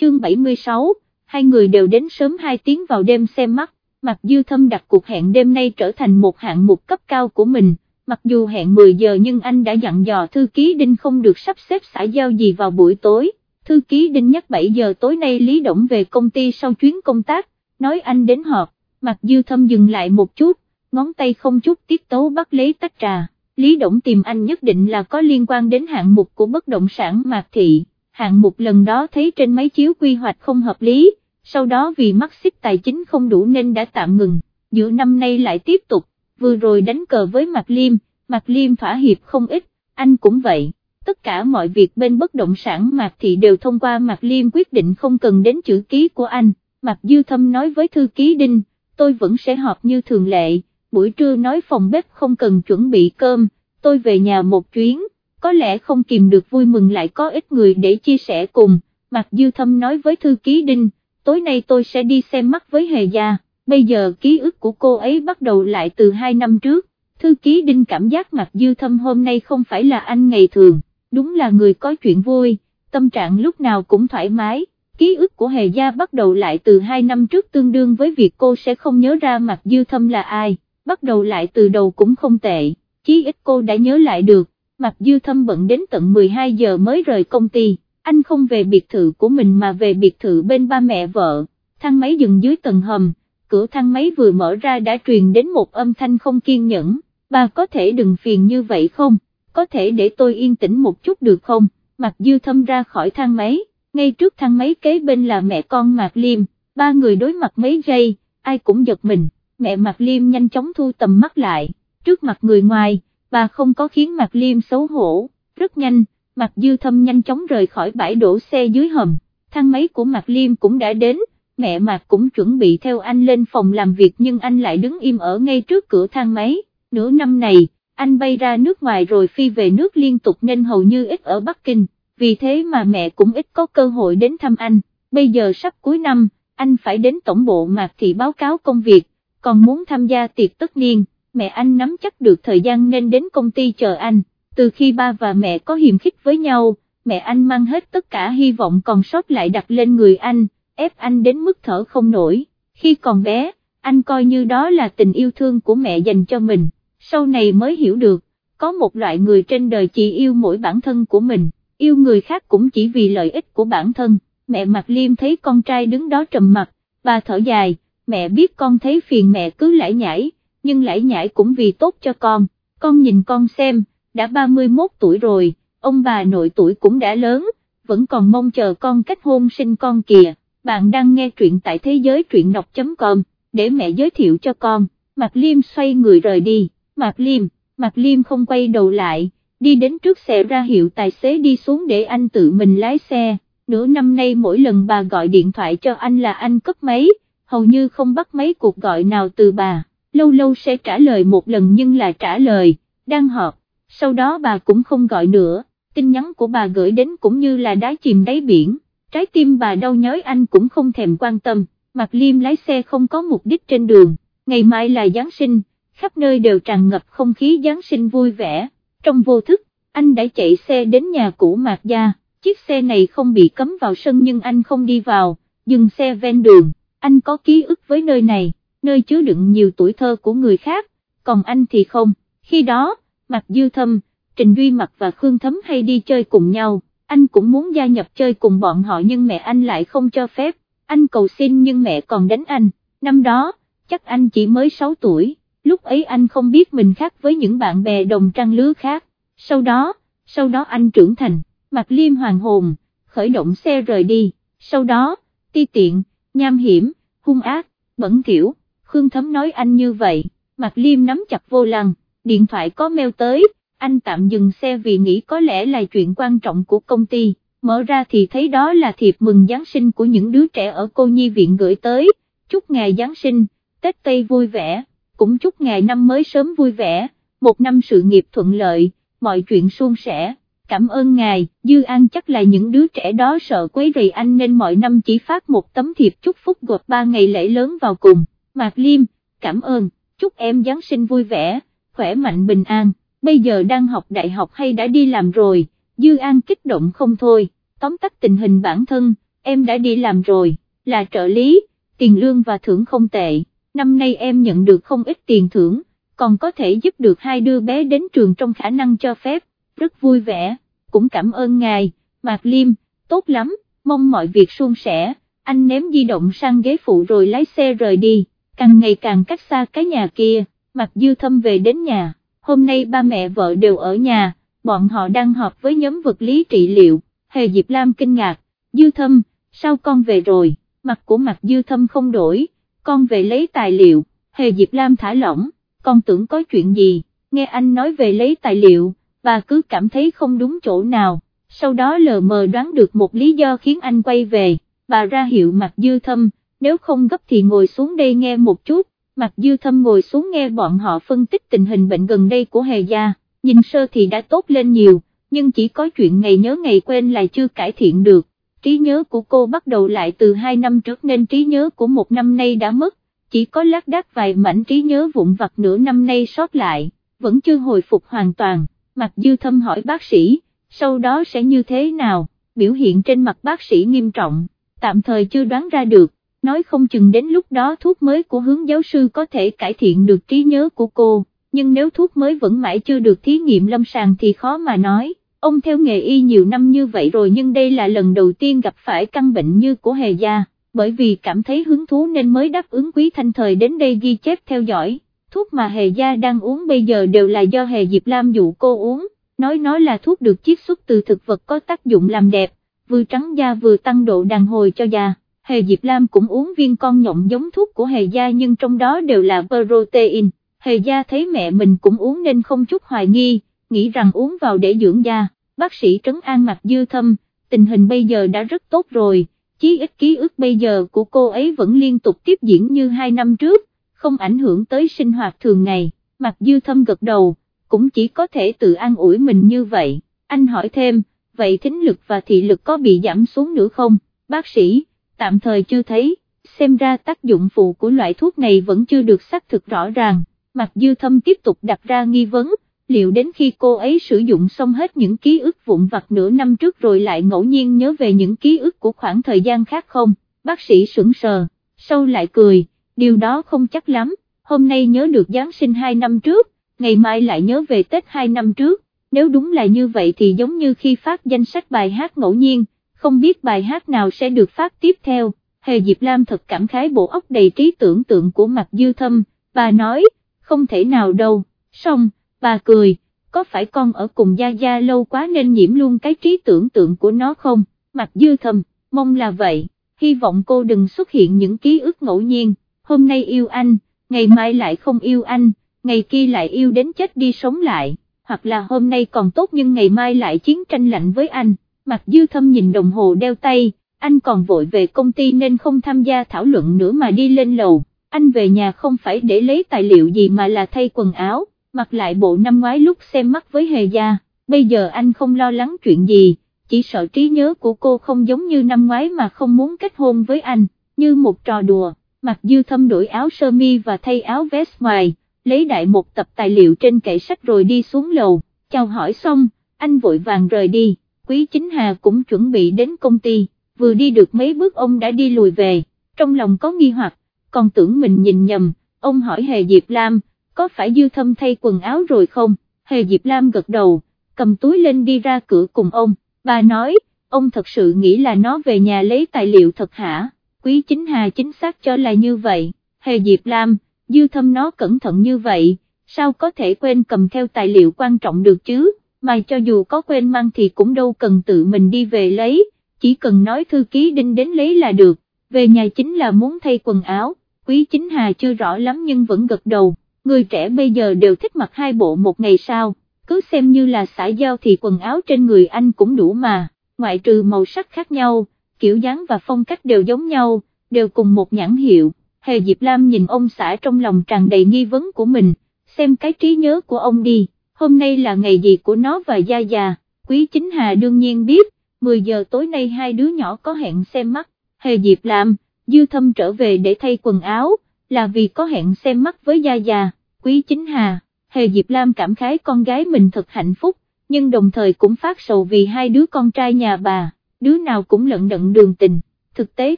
chương 76, hai người đều đến sớm 2 tiếng vào đêm xem mắt, Mạc Dư Thâm đặt cuộc hẹn đêm nay trở thành một hạng mục cấp cao của mình, mặc dù hẹn 10 giờ nhưng anh đã dặn dò thư ký Đinh không được sắp xếp xã giao gì vào buổi tối, thư ký Đinh nhắc 7 giờ tối nay Lý Động về công ty sau chuyến công tác, nói anh đến họp, Mạc Dư Thâm dừng lại một chút, ngón tay không chút tiết tấu bắt lấy tách trà, Lý Động tìm anh nhất định là có liên quan đến hạng mục của bất động sản Mạc Thị, hạng mục lần đó thấy trên máy chiếu quy hoạch không hợp lý, sau đó vì mắc xích tài chính không đủ nên đã tạm ngừng, giữa năm nay lại tiếp tục, vừa rồi đánh cờ với Mạc Liêm, Mạc Liêm thỏa hiệp không ít, anh cũng vậy, tất cả mọi việc bên bất động sản Mạc Thị đều thông qua Mạc Liêm quyết định không cần đến chữ ký của anh, Mạc Dư Thâm nói với thư ký Đinh, tôi vẫn sẽ họp như thường lệ, buổi trưa nói phòng bếp không cần chuẩn bị cơm, tôi về nhà một chuyến, có lẽ không kìm được vui mừng lại có ít người để chia sẻ cùng, Mạc Dư Thâm nói với thư ký Đinh, tối nay tôi sẽ đi xem mắt với Hề Gia, bây giờ ký ức của cô ấy bắt đầu lại từ hai năm trước, thư ký Đinh cảm giác Mạc Dư Thâm hôm nay không phải là anh ngày thường, đúng là người có chuyện vui, tâm trạng lúc nào cũng thoải mái. Ký ức của Hề Gia bắt đầu lại từ hai năm trước tương đương với việc cô sẽ không nhớ ra Mạc Dư Thâm là ai, bắt đầu lại từ đầu cũng không tệ, chí ít cô đã nhớ lại được, Mạc Dư Thâm bận đến tận 12 giờ mới rời công ty, anh không về biệt thự của mình mà về biệt thự bên ba mẹ vợ, thang máy dừng dưới tầng hầm, cửa thang máy vừa mở ra đã truyền đến một âm thanh không kiên nhẫn, bà có thể đừng phiền như vậy không, có thể để tôi yên tĩnh một chút được không, Mạc Dư Thâm ra khỏi thang máy ngay trước thang máy kế bên là mẹ con Mạc Liêm, ba người đối mặt mấy giây, ai cũng giật mình, mẹ Mạc Liêm nhanh chóng thu tầm mắt lại, trước mặt người ngoài, bà không có khiến Mạc Liêm xấu hổ, rất nhanh, Mạc Dư Thâm nhanh chóng rời khỏi bãi đổ xe dưới hầm, thang máy của Mạc Liêm cũng đã đến, mẹ Mạc cũng chuẩn bị theo anh lên phòng làm việc nhưng anh lại đứng im ở ngay trước cửa thang máy, nửa năm này, anh bay ra nước ngoài rồi phi về nước liên tục nên hầu như ít ở Bắc Kinh. Vì thế mà mẹ cũng ít có cơ hội đến thăm anh, bây giờ sắp cuối năm, anh phải đến tổng bộ Mạc Thị báo cáo công việc, còn muốn tham gia tiệc tất niên, mẹ anh nắm chắc được thời gian nên đến công ty chờ anh, từ khi ba và mẹ có hiềm khích với nhau, mẹ anh mang hết tất cả hy vọng còn sót lại đặt lên người anh, ép anh đến mức thở không nổi, khi còn bé, anh coi như đó là tình yêu thương của mẹ dành cho mình, sau này mới hiểu được, có một loại người trên đời chỉ yêu mỗi bản thân của mình yêu người khác cũng chỉ vì lợi ích của bản thân, mẹ Mạc Liêm thấy con trai đứng đó trầm mặt, bà thở dài, mẹ biết con thấy phiền mẹ cứ lải nhải, nhưng lải nhải cũng vì tốt cho con, con nhìn con xem, đã 31 tuổi rồi, ông bà nội tuổi cũng đã lớn, vẫn còn mong chờ con kết hôn sinh con kìa, bạn đang nghe truyện tại thế giới truyện đọc.com, để mẹ giới thiệu cho con, Mạc Liêm xoay người rời đi, Mạc Liêm, Mạc Liêm không quay đầu lại đi đến trước xe ra hiệu tài xế đi xuống để anh tự mình lái xe, nửa năm nay mỗi lần bà gọi điện thoại cho anh là anh cất máy, hầu như không bắt mấy cuộc gọi nào từ bà, lâu lâu sẽ trả lời một lần nhưng là trả lời, đang họp, sau đó bà cũng không gọi nữa, tin nhắn của bà gửi đến cũng như là đá chìm đáy biển, trái tim bà đau nhói anh cũng không thèm quan tâm, Mạc Liêm lái xe không có mục đích trên đường, ngày mai là Giáng sinh, khắp nơi đều tràn ngập không khí Giáng sinh vui vẻ. Trong vô thức, anh đã chạy xe đến nhà cũ Mạc Gia, chiếc xe này không bị cấm vào sân nhưng anh không đi vào, dừng xe ven đường, anh có ký ức với nơi này, nơi chứa đựng nhiều tuổi thơ của người khác, còn anh thì không, khi đó, mặc Dư Thâm, Trình Duy Mặc và Khương Thấm hay đi chơi cùng nhau, anh cũng muốn gia nhập chơi cùng bọn họ nhưng mẹ anh lại không cho phép, anh cầu xin nhưng mẹ còn đánh anh, năm đó, chắc anh chỉ mới 6 tuổi lúc ấy anh không biết mình khác với những bạn bè đồng trang lứa khác, sau đó, sau đó anh trưởng thành, mặc Liêm hoàng hồn, khởi động xe rời đi, sau đó, ti tiện, nham hiểm, hung ác, bẩn thỉu, Khương Thấm nói anh như vậy, Mạc Liêm nắm chặt vô lăng, điện thoại có mail tới, anh tạm dừng xe vì nghĩ có lẽ là chuyện quan trọng của công ty, mở ra thì thấy đó là thiệp mừng Giáng sinh của những đứa trẻ ở cô nhi viện gửi tới, chúc ngày Giáng sinh, Tết Tây vui vẻ cũng chúc ngài năm mới sớm vui vẻ, một năm sự nghiệp thuận lợi, mọi chuyện suôn sẻ. Cảm ơn ngài, Dư An chắc là những đứa trẻ đó sợ quấy rầy anh nên mọi năm chỉ phát một tấm thiệp chúc phúc gộp ba ngày lễ lớn vào cùng. Mạc Liêm, cảm ơn, chúc em Giáng sinh vui vẻ, khỏe mạnh bình an, bây giờ đang học đại học hay đã đi làm rồi, Dư An kích động không thôi, tóm tắt tình hình bản thân, em đã đi làm rồi, là trợ lý, tiền lương và thưởng không tệ, năm nay em nhận được không ít tiền thưởng, còn có thể giúp được hai đứa bé đến trường trong khả năng cho phép, rất vui vẻ, cũng cảm ơn ngài, Mạc Liêm, tốt lắm, mong mọi việc suôn sẻ, anh ném di động sang ghế phụ rồi lái xe rời đi, càng ngày càng cách xa cái nhà kia, Mạc Dư Thâm về đến nhà, hôm nay ba mẹ vợ đều ở nhà, bọn họ đang họp với nhóm vật lý trị liệu, Hề Diệp Lam kinh ngạc, Dư Thâm, sao con về rồi, mặt của Mạc Dư Thâm không đổi, con về lấy tài liệu, Hề Diệp Lam thả lỏng, con tưởng có chuyện gì, nghe anh nói về lấy tài liệu, bà cứ cảm thấy không đúng chỗ nào, sau đó lờ mờ đoán được một lý do khiến anh quay về, bà ra hiệu Mạc Dư Thâm, nếu không gấp thì ngồi xuống đây nghe một chút, Mạc Dư Thâm ngồi xuống nghe bọn họ phân tích tình hình bệnh gần đây của Hề Gia, nhìn sơ thì đã tốt lên nhiều, nhưng chỉ có chuyện ngày nhớ ngày quên là chưa cải thiện được, trí nhớ của cô bắt đầu lại từ 2 năm trước nên trí nhớ của một năm nay đã mất, chỉ có lác đác vài mảnh trí nhớ vụn vặt nửa năm nay sót lại, vẫn chưa hồi phục hoàn toàn, Mạc Dư Thâm hỏi bác sĩ, sau đó sẽ như thế nào, biểu hiện trên mặt bác sĩ nghiêm trọng, tạm thời chưa đoán ra được, nói không chừng đến lúc đó thuốc mới của hướng giáo sư có thể cải thiện được trí nhớ của cô, nhưng nếu thuốc mới vẫn mãi chưa được thí nghiệm lâm sàng thì khó mà nói. Ông theo nghề y nhiều năm như vậy rồi nhưng đây là lần đầu tiên gặp phải căn bệnh như của Hề Gia, bởi vì cảm thấy hứng thú nên mới đáp ứng Quý Thanh Thời đến đây ghi chép theo dõi. Thuốc mà Hề Gia đang uống bây giờ đều là do Hề Diệp Lam dụ cô uống, nói nói là thuốc được chiết xuất từ thực vật có tác dụng làm đẹp, vừa trắng da vừa tăng độ đàn hồi cho da. Hề Diệp Lam cũng uống viên con nhộng giống thuốc của Hề Gia nhưng trong đó đều là protein. Hề Gia thấy mẹ mình cũng uống nên không chút hoài nghi, nghĩ rằng uống vào để dưỡng da, bác sĩ trấn an mặt dư thâm, tình hình bây giờ đã rất tốt rồi, chí ít ký ức bây giờ của cô ấy vẫn liên tục tiếp diễn như hai năm trước, không ảnh hưởng tới sinh hoạt thường ngày, mặt dư thâm gật đầu, cũng chỉ có thể tự an ủi mình như vậy, anh hỏi thêm, vậy thính lực và thị lực có bị giảm xuống nữa không, bác sĩ, tạm thời chưa thấy, xem ra tác dụng phụ của loại thuốc này vẫn chưa được xác thực rõ ràng, mặt dư thâm tiếp tục đặt ra nghi vấn, liệu đến khi cô ấy sử dụng xong hết những ký ức vụn vặt nửa năm trước rồi lại ngẫu nhiên nhớ về những ký ức của khoảng thời gian khác không, bác sĩ sững sờ, sau lại cười, điều đó không chắc lắm, hôm nay nhớ được Giáng sinh 2 năm trước, ngày mai lại nhớ về Tết 2 năm trước, nếu đúng là như vậy thì giống như khi phát danh sách bài hát ngẫu nhiên, không biết bài hát nào sẽ được phát tiếp theo, Hề Diệp Lam thật cảm khái bộ óc đầy trí tưởng tượng của mặt dư thâm, bà nói, không thể nào đâu, xong, bà cười, có phải con ở cùng Gia Gia lâu quá nên nhiễm luôn cái trí tưởng tượng của nó không, mặt dư thâm, mong là vậy, hy vọng cô đừng xuất hiện những ký ức ngẫu nhiên, hôm nay yêu anh, ngày mai lại không yêu anh, ngày kia lại yêu đến chết đi sống lại, hoặc là hôm nay còn tốt nhưng ngày mai lại chiến tranh lạnh với anh, mặt dư thâm nhìn đồng hồ đeo tay, anh còn vội về công ty nên không tham gia thảo luận nữa mà đi lên lầu, anh về nhà không phải để lấy tài liệu gì mà là thay quần áo mặc lại bộ năm ngoái lúc xem mắt với hề gia, bây giờ anh không lo lắng chuyện gì, chỉ sợ trí nhớ của cô không giống như năm ngoái mà không muốn kết hôn với anh, như một trò đùa, mặc dư thâm đổi áo sơ mi và thay áo vest ngoài, lấy đại một tập tài liệu trên kệ sách rồi đi xuống lầu, chào hỏi xong, anh vội vàng rời đi, quý chính hà cũng chuẩn bị đến công ty, vừa đi được mấy bước ông đã đi lùi về, trong lòng có nghi hoặc, còn tưởng mình nhìn nhầm, ông hỏi hề Diệp Lam, có phải dư thâm thay quần áo rồi không, hề Diệp Lam gật đầu, cầm túi lên đi ra cửa cùng ông, bà nói, ông thật sự nghĩ là nó về nhà lấy tài liệu thật hả, quý chính hà chính xác cho là như vậy, hề Diệp Lam, dư thâm nó cẩn thận như vậy, sao có thể quên cầm theo tài liệu quan trọng được chứ, mà cho dù có quên mang thì cũng đâu cần tự mình đi về lấy, chỉ cần nói thư ký đinh đến lấy là được, về nhà chính là muốn thay quần áo, quý chính hà chưa rõ lắm nhưng vẫn gật đầu người trẻ bây giờ đều thích mặc hai bộ một ngày sao, cứ xem như là xã giao thì quần áo trên người anh cũng đủ mà, ngoại trừ màu sắc khác nhau, kiểu dáng và phong cách đều giống nhau, đều cùng một nhãn hiệu, Hề Diệp Lam nhìn ông xã trong lòng tràn đầy nghi vấn của mình, xem cái trí nhớ của ông đi, hôm nay là ngày gì của nó và Gia Gia, Quý Chính Hà đương nhiên biết, 10 giờ tối nay hai đứa nhỏ có hẹn xem mắt, Hề Diệp Lam, Dư Thâm trở về để thay quần áo, là vì có hẹn xem mắt với Gia Gia. Quý Chính Hà, Hề Diệp Lam cảm khái con gái mình thật hạnh phúc, nhưng đồng thời cũng phát sầu vì hai đứa con trai nhà bà, đứa nào cũng lận đận đường tình. thực tế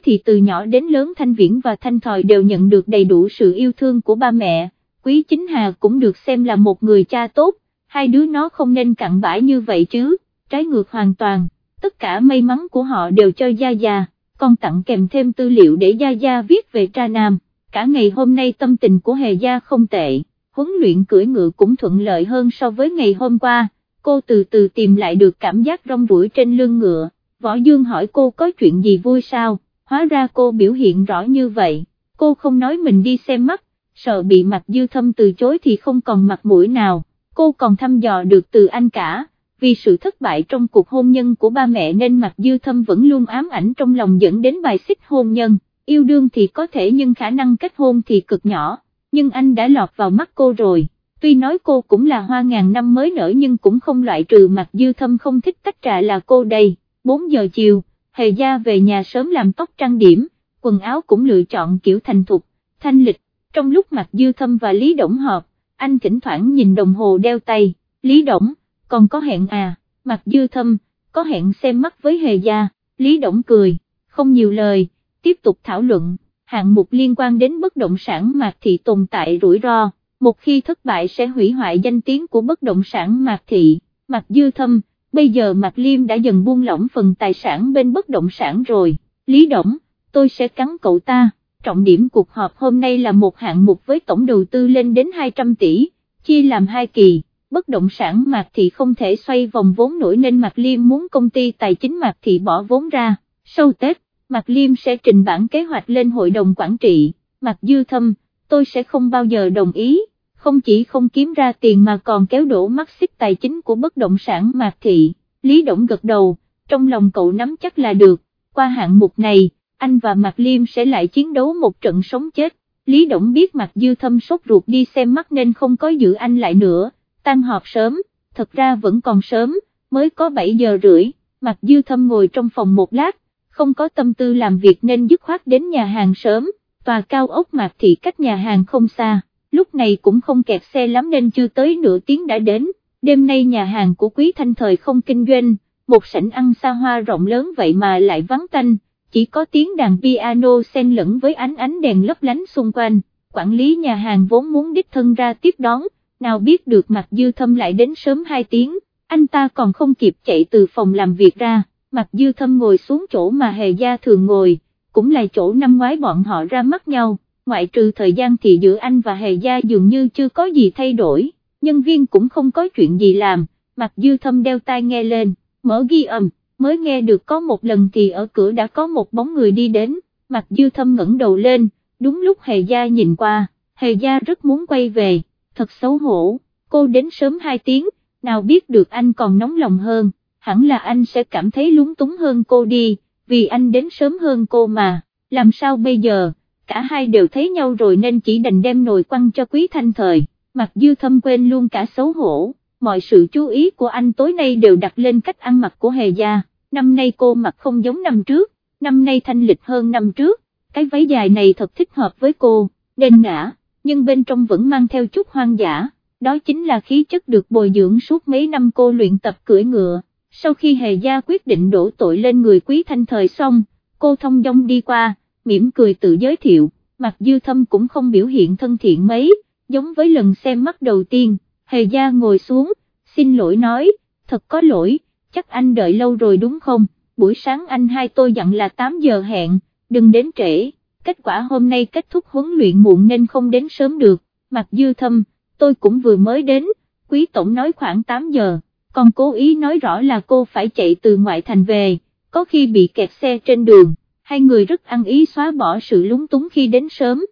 thì từ nhỏ đến lớn Thanh Viễn và Thanh Thòi đều nhận được đầy đủ sự yêu thương của ba mẹ, Quý Chính Hà cũng được xem là một người cha tốt, hai đứa nó không nên cặn bãi như vậy chứ, trái ngược hoàn toàn, tất cả may mắn của họ đều cho Gia Gia, còn tặng kèm thêm tư liệu để Gia Gia viết về tra nam, cả ngày hôm nay tâm tình của Hề Gia không tệ, huấn luyện cưỡi ngựa cũng thuận lợi hơn so với ngày hôm qua, cô từ từ tìm lại được cảm giác rong ruổi trên lưng ngựa, Võ Dương hỏi cô có chuyện gì vui sao, hóa ra cô biểu hiện rõ như vậy, cô không nói mình đi xem mắt, sợ bị mặt dư thâm từ chối thì không còn mặt mũi nào, cô còn thăm dò được từ anh cả, vì sự thất bại trong cuộc hôn nhân của ba mẹ nên mặt dư thâm vẫn luôn ám ảnh trong lòng dẫn đến bài xích hôn nhân, yêu đương thì có thể nhưng khả năng kết hôn thì cực nhỏ, nhưng anh đã lọt vào mắt cô rồi. Tuy nói cô cũng là hoa ngàn năm mới nở nhưng cũng không loại trừ mặt dư thâm không thích tách trà là cô đây, 4 giờ chiều, Hề Gia về nhà sớm làm tóc trang điểm, quần áo cũng lựa chọn kiểu thành thục, thanh lịch, trong lúc mặt dư thâm và Lý Đổng họp, anh thỉnh thoảng nhìn đồng hồ đeo tay, Lý Đổng, còn có hẹn à, mặt dư thâm, có hẹn xem mắt với Hề Gia, Lý Đổng cười, không nhiều lời, tiếp tục thảo luận, hạng mục liên quan đến bất động sản Mạc Thị tồn tại rủi ro, một khi thất bại sẽ hủy hoại danh tiếng của bất động sản Mạc Thị, mặt Dư Thâm, bây giờ Mạc Liêm đã dần buông lỏng phần tài sản bên bất động sản rồi, Lý Đổng, tôi sẽ cắn cậu ta, trọng điểm cuộc họp hôm nay là một hạng mục với tổng đầu tư lên đến 200 tỷ, chia làm hai kỳ, bất động sản Mạc Thị không thể xoay vòng vốn nổi nên Mạc Liêm muốn công ty tài chính Mạc Thị bỏ vốn ra, sau Tết, Mạc Liêm sẽ trình bản kế hoạch lên hội đồng quản trị, Mạc Dư Thâm, tôi sẽ không bao giờ đồng ý. Không chỉ không kiếm ra tiền mà còn kéo đổ mắt xích tài chính của bất động sản Mạc Thị, Lý Động gật đầu, trong lòng cậu nắm chắc là được, qua hạng mục này, anh và Mạc Liêm sẽ lại chiến đấu một trận sống chết, Lý Động biết Mạc Dư Thâm sốt ruột đi xem mắt nên không có giữ anh lại nữa, tan họp sớm, thật ra vẫn còn sớm, mới có 7 giờ rưỡi, Mạc Dư Thâm ngồi trong phòng một lát, không có tâm tư làm việc nên dứt khoát đến nhà hàng sớm, tòa cao ốc Mạc Thị cách nhà hàng không xa lúc này cũng không kẹt xe lắm nên chưa tới nửa tiếng đã đến, đêm nay nhà hàng của Quý Thanh Thời không kinh doanh, một sảnh ăn xa hoa rộng lớn vậy mà lại vắng tanh, chỉ có tiếng đàn piano xen lẫn với ánh ánh đèn lấp lánh xung quanh, quản lý nhà hàng vốn muốn đích thân ra tiếp đón, nào biết được mặt dư thâm lại đến sớm 2 tiếng, anh ta còn không kịp chạy từ phòng làm việc ra, mặt dư thâm ngồi xuống chỗ mà hề gia thường ngồi, cũng là chỗ năm ngoái bọn họ ra mắt nhau. Ngoại trừ thời gian thì giữa anh và Hề Gia dường như chưa có gì thay đổi, nhân viên cũng không có chuyện gì làm, mặt dư thâm đeo tai nghe lên, mở ghi âm, mới nghe được có một lần thì ở cửa đã có một bóng người đi đến, mặt dư thâm ngẩng đầu lên, đúng lúc Hề Gia nhìn qua, Hề Gia rất muốn quay về, thật xấu hổ, cô đến sớm 2 tiếng, nào biết được anh còn nóng lòng hơn, hẳn là anh sẽ cảm thấy lúng túng hơn cô đi, vì anh đến sớm hơn cô mà, làm sao bây giờ? cả hai đều thấy nhau rồi nên chỉ đành đem nồi quăng cho quý thanh thời, mặc dư thâm quên luôn cả xấu hổ, mọi sự chú ý của anh tối nay đều đặt lên cách ăn mặc của hề gia, năm nay cô mặc không giống năm trước, năm nay thanh lịch hơn năm trước, cái váy dài này thật thích hợp với cô, nên ngã, nhưng bên trong vẫn mang theo chút hoang dã, đó chính là khí chất được bồi dưỡng suốt mấy năm cô luyện tập cưỡi ngựa. Sau khi hề gia quyết định đổ tội lên người quý thanh thời xong, cô thông dong đi qua, mỉm cười tự giới thiệu, mặt dư thâm cũng không biểu hiện thân thiện mấy, giống với lần xem mắt đầu tiên, hề gia ngồi xuống, xin lỗi nói, thật có lỗi, chắc anh đợi lâu rồi đúng không, buổi sáng anh hai tôi dặn là 8 giờ hẹn, đừng đến trễ, kết quả hôm nay kết thúc huấn luyện muộn nên không đến sớm được, Mặc dư thâm, tôi cũng vừa mới đến, quý tổng nói khoảng 8 giờ, còn cố ý nói rõ là cô phải chạy từ ngoại thành về, có khi bị kẹt xe trên đường. Hai người rất ăn ý xóa bỏ sự lúng túng khi đến sớm,